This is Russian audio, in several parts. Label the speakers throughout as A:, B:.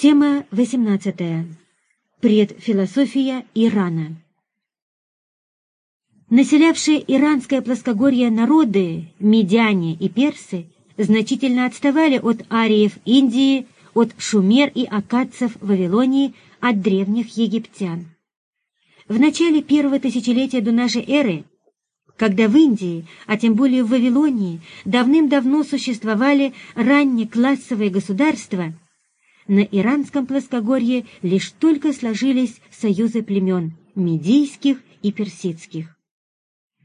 A: Тема 18. Предфилософия Ирана. Населявшие иранское плоскогорье народы, медяне и персы, значительно отставали от ариев Индии, от шумер и акадцев Вавилонии, от древних египтян. В начале первого тысячелетия до нашей эры, когда в Индии, а тем более в Вавилонии, давным-давно существовали раннеклассовые государства, на иранском плоскогорье лишь только сложились союзы племен медийских и персидских.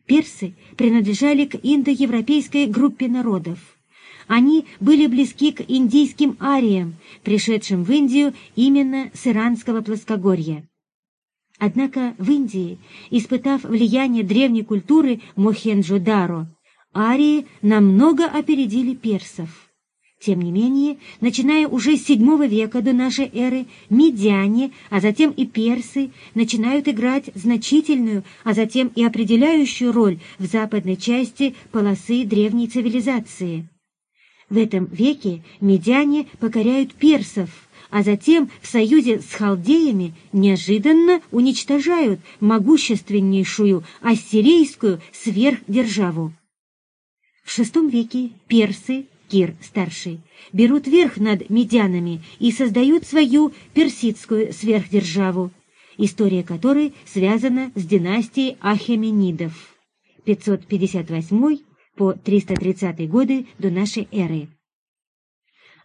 A: Персы принадлежали к индоевропейской группе народов. Они были близки к индийским ариям, пришедшим в Индию именно с иранского плоскогорья. Однако в Индии, испытав влияние древней культуры Мохенджо-Даро, арии намного опередили персов. Тем не менее, начиная уже с VII века до нашей эры, медиане, а затем и персы начинают играть значительную, а затем и определяющую роль в западной части полосы древней цивилизации. В этом веке медиане покоряют персов, а затем в союзе с халдеями неожиданно уничтожают могущественнейшую ассирийскую сверхдержаву. В VI веке персы Кир старший, берут верх над медянами и создают свою персидскую сверхдержаву, история которой связана с династией Ахеменидов 558 по 330 годы до нашей эры.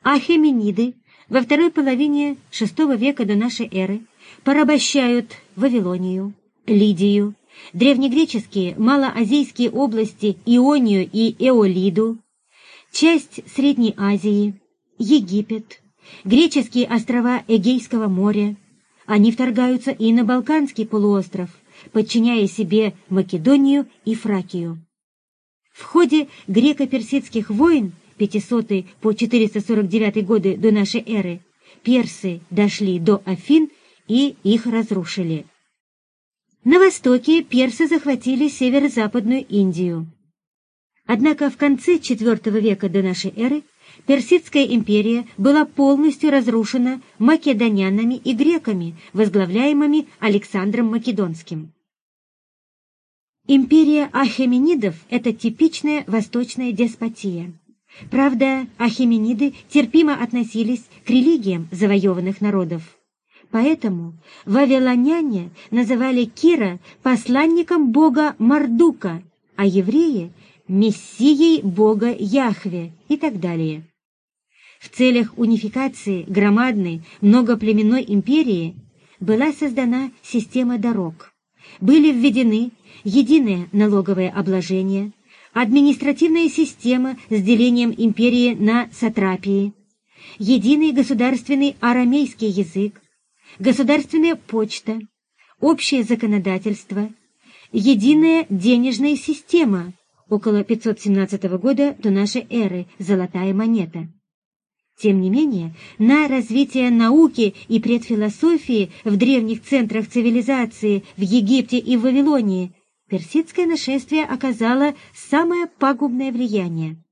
A: Ахемениды во второй половине VI века до нашей эры порабощают Вавилонию, Лидию, древнегреческие малоазийские области Ионию и Эолиду, часть Средней Азии, Египет, греческие острова Эгейского моря. Они вторгаются и на Балканский полуостров, подчиняя себе Македонию и Фракию. В ходе греко-персидских войн 500 по 449 годы до нашей эры персы дошли до Афин и их разрушили. На востоке персы захватили северо-западную Индию. Однако в конце IV века до нашей эры Персидская империя была полностью разрушена македонянами и греками, возглавляемыми Александром Македонским. Империя Ахеменидов – это типичная восточная деспотия. Правда, ахемениды терпимо относились к религиям завоеванных народов. Поэтому вавилоняне называли Кира посланником бога Мардука, а евреи мессией бога Яхве и так далее. В целях унификации громадной многоплеменной империи была создана система дорог. Были введены единое налоговое обложение, административная система с делением империи на сатрапии, единый государственный арамейский язык, государственная почта, общее законодательство, единая денежная система – около 517 года до нашей эры, золотая монета. Тем не менее, на развитие науки и предфилософии в древних центрах цивилизации в Египте и в Вавилонии персидское нашествие оказало самое пагубное влияние.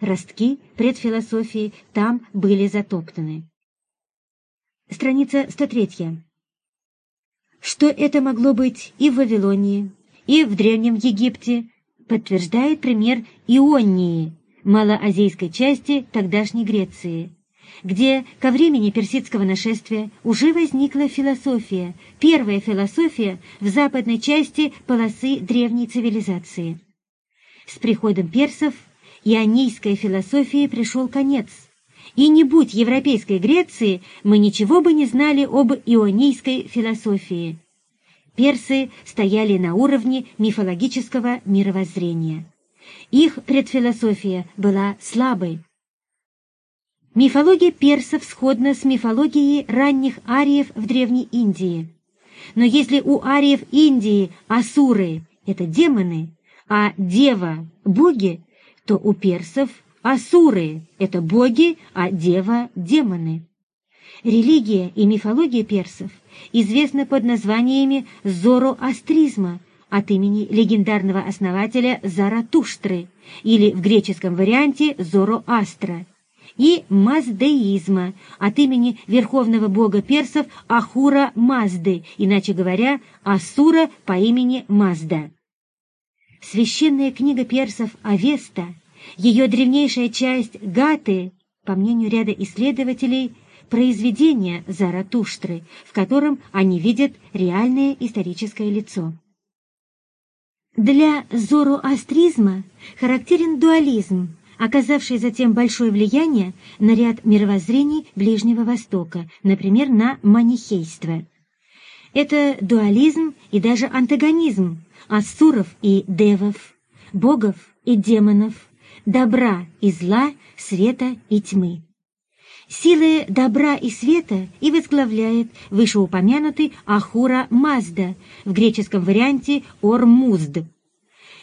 A: Ростки предфилософии там были затоптаны. Страница 103. Что это могло быть и в Вавилонии, и в Древнем Египте, подтверждает пример Ионии, малоазийской части тогдашней Греции, где ко времени персидского нашествия уже возникла философия, первая философия в западной части полосы древней цивилизации. С приходом персов ионийской философии пришел конец, и не будь европейской Греции, мы ничего бы не знали об ионийской философии персы стояли на уровне мифологического мировоззрения. Их предфилософия была слабой. Мифология персов сходна с мифологией ранних ариев в Древней Индии. Но если у ариев Индии асуры — это демоны, а дева — боги, то у персов асуры — это боги, а дева — демоны. Религия и мифология персов известны под названиями зороастризма от имени легендарного основателя Заратуштры или в греческом варианте Зороастра и маздеизма от имени верховного бога персов Ахура Мазды, иначе говоря, Асура по имени Мазда. Священная книга персов Авеста, ее древнейшая часть Гаты, по мнению ряда исследователей, произведение Заратуштры, в котором они видят реальное историческое лицо. Для зороастризма характерен дуализм, оказавший затем большое влияние на ряд мировоззрений Ближнего Востока, например, на манихейство. Это дуализм и даже антагонизм ассуров и девов, богов и демонов, добра и зла, света и тьмы. Силы добра и света и возглавляет вышеупомянутый Ахура Мазда, в греческом варианте Ормузд.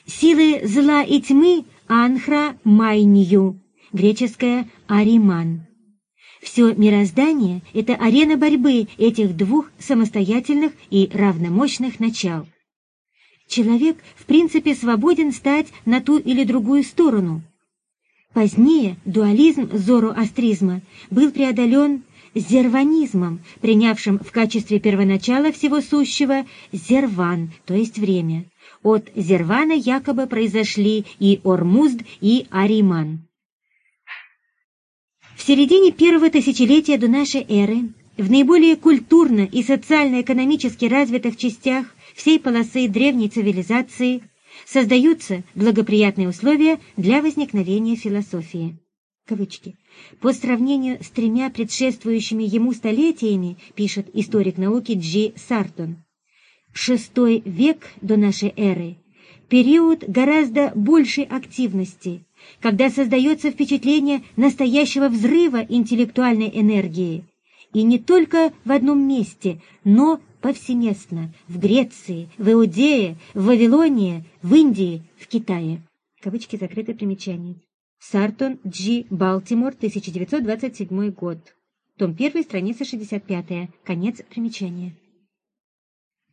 A: Силы зла и тьмы Анхра Майнию, греческое Ариман. Все мироздание — это арена борьбы этих двух самостоятельных и равномощных начал. Человек, в принципе, свободен стать на ту или другую сторону — Позднее дуализм зороастризма был преодолен зерванизмом, принявшим в качестве первоначала всего сущего зерван, то есть время. От зервана якобы произошли и Ормузд, и Ариман. В середине первого тысячелетия до нашей эры в наиболее культурно и социально-экономически развитых частях всей полосы древней цивилизации – создаются благоприятные условия для возникновения философии. Кавычки. По сравнению с тремя предшествующими ему столетиями, пишет историк науки Джи Сартон, шестой век до нашей эры – период гораздо большей активности, когда создается впечатление настоящего взрыва интеллектуальной энергии, и не только в одном месте, но повсеместно в Греции, в Иудее, в Вавилонии, в Индии, в Китае. Кавычки закрыты примечание. Сартон Джи, Балтимор, 1927 год. Том 1, страница 65. Конец примечания.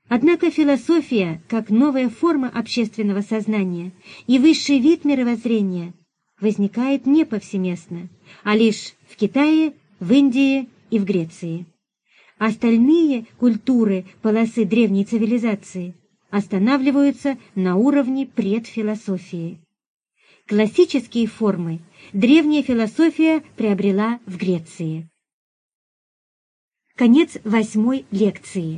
A: Однако философия, как новая форма общественного сознания и высший вид мировоззрения, возникает не повсеместно, а лишь в Китае, в Индии и в Греции. Остальные культуры полосы древней цивилизации останавливаются на уровне предфилософии. Классические формы древняя философия приобрела в Греции. Конец восьмой лекции.